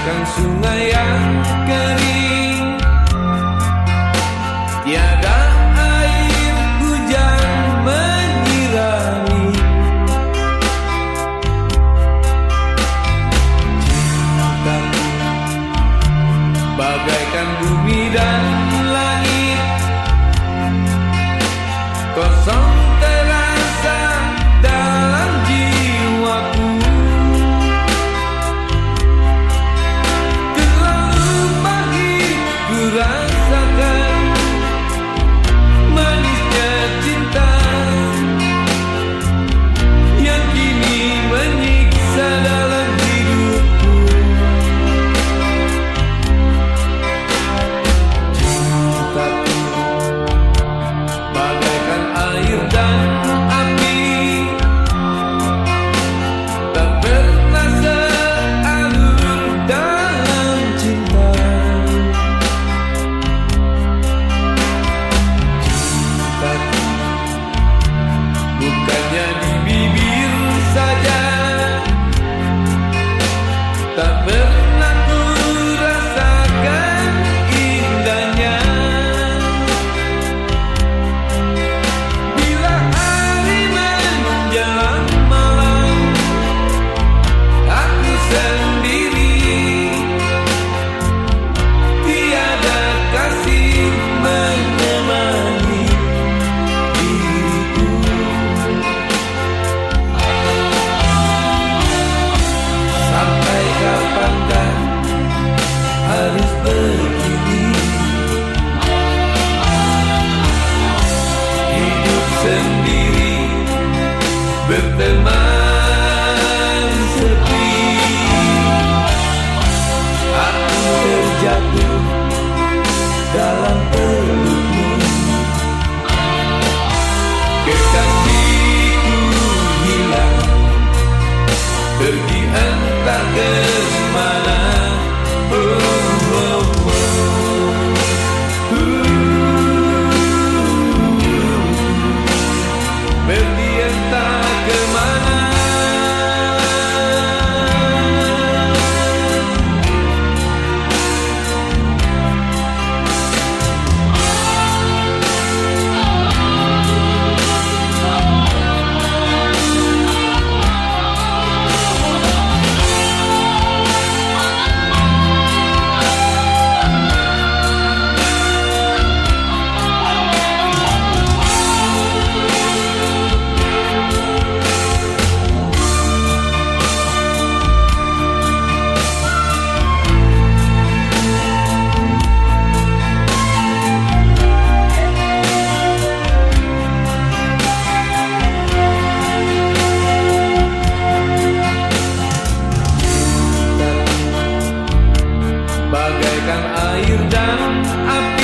bagaikan sungai yang kering. berteman sepi. Aku terjatuh air dan api.